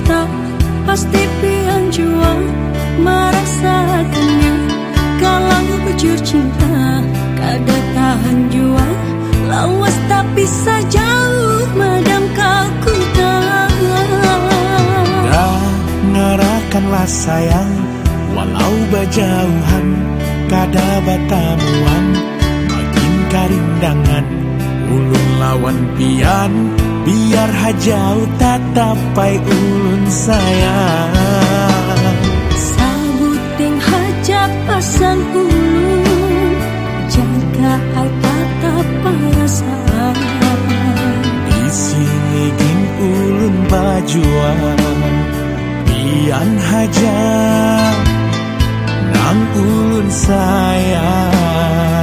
dusta Pasti pian jua merasakannya. Kalau bujur cinta Kada tahan jua. Lawas tapi jauh Madam kaku Dengarkanlah sayang Walau berjauhan Kada batamuan. Makin karindangan Ulun lawan pian Biar hajau tatapai ulun sayang. Sabuting hajat pasan ulun Jaga ai tatap perasaan Di sini gin ulun bajuan Bian hajat Nang ulun sayang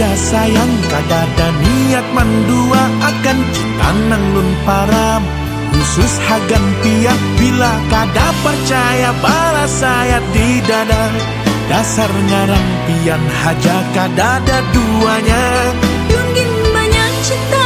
saja sayang kada ada niat mandua akan cinta nang lun param. Khusus hagan piak bila kada percaya bala saya di dada. Dasar ngarang pian haja kada ada duanya. Mungkin banyak cinta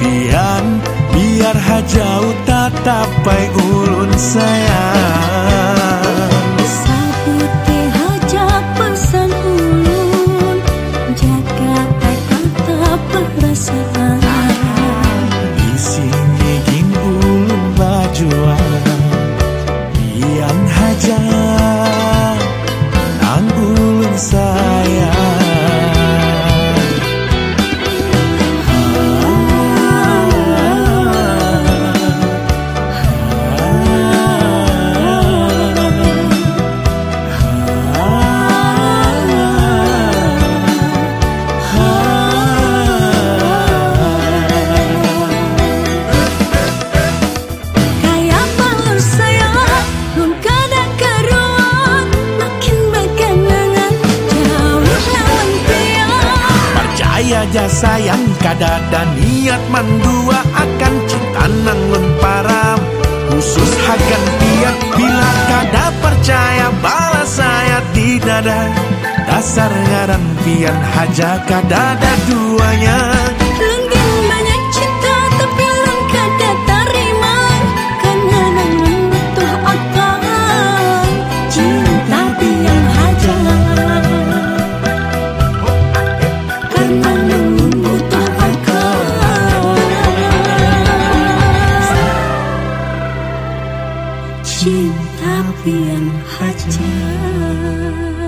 Tian Biar hajau tatapai ulun sayang aja sayang kada ada niat mandua akan cinta nangun param. Khusus hagan piat bila kada percaya balas saya di dada dasar ngaran pian haja kada ada duanya trên tháp viền hạt trắng